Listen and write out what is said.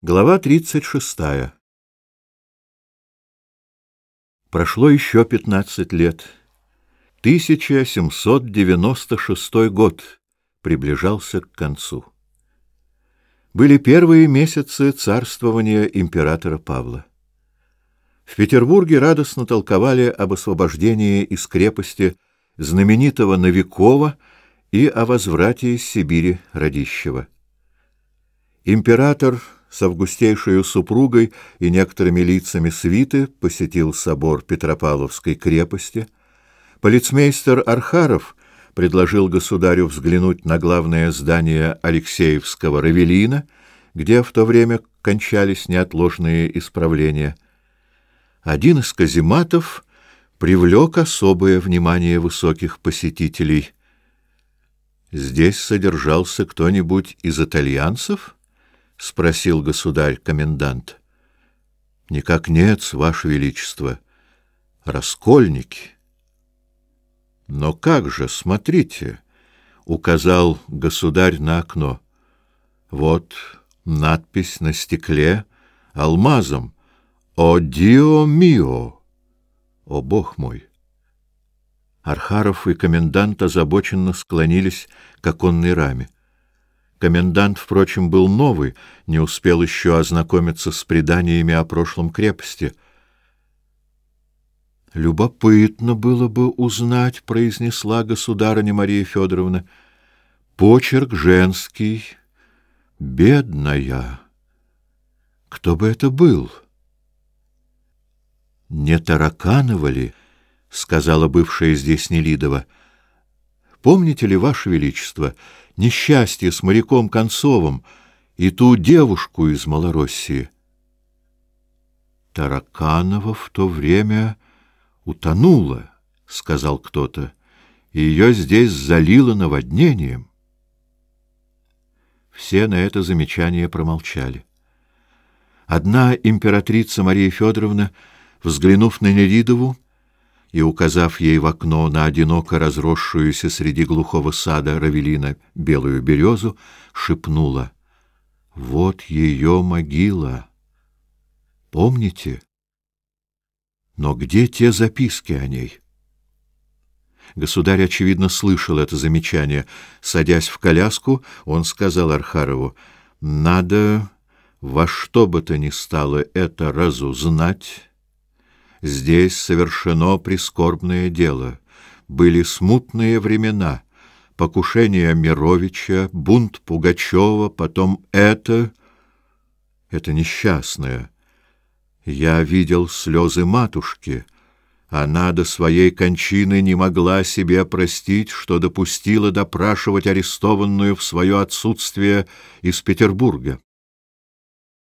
Глава 36. Прошло еще 15 лет. 1796 год приближался к концу. Были первые месяцы царствования императора Павла. В Петербурге радостно толковали об освобождении из крепости знаменитого Новикова и о возврате из Сибири Радищева. Император с августейшей супругой и некоторыми лицами свиты посетил собор Петропавловской крепости. Полицмейстер Архаров предложил государю взглянуть на главное здание Алексеевского Равелина, где в то время кончались неотложные исправления. Один из казематов привлек особое внимание высоких посетителей. Здесь содержался кто-нибудь из итальянцев —— спросил государь-комендант. — Никак нет, Ваше Величество. Раскольники. — Но как же, смотрите, — указал государь на окно. — Вот надпись на стекле алмазом. «О, дио мио!» «О, бог мой!» Архаров и комендант озабоченно склонились к оконной раме. Комендант, впрочем, был новый, не успел еще ознакомиться с преданиями о прошлом крепости. «Любопытно было бы узнать», — произнесла государыня Мария Федоровна. «Почерк женский. Бедная. Кто бы это был?» «Не Тараканова ли?» — сказала бывшая здесь Нелидова. «Помните ли, Ваше Величество?» несчастье с моряком Концовым и ту девушку из Малороссии. Тараканова в то время утонула, — сказал кто-то, — ее здесь залило наводнением. Все на это замечание промолчали. Одна императрица Мария Федоровна, взглянув на Неридову, — и, указав ей в окно на одиноко разросшуюся среди глухого сада равелина белую березу, шепнула «Вот ее могила! Помните? Но где те записки о ней?» Государь, очевидно, слышал это замечание. Садясь в коляску, он сказал Архарову, «Надо во что бы то ни стало это разузнать» Здесь совершено прискорбное дело. Были смутные времена. Покушение Мировича, бунт Пугачева, потом это... Это несчастное. Я видел слезы матушки. Она до своей кончины не могла себе простить, что допустила допрашивать арестованную в свое отсутствие из Петербурга.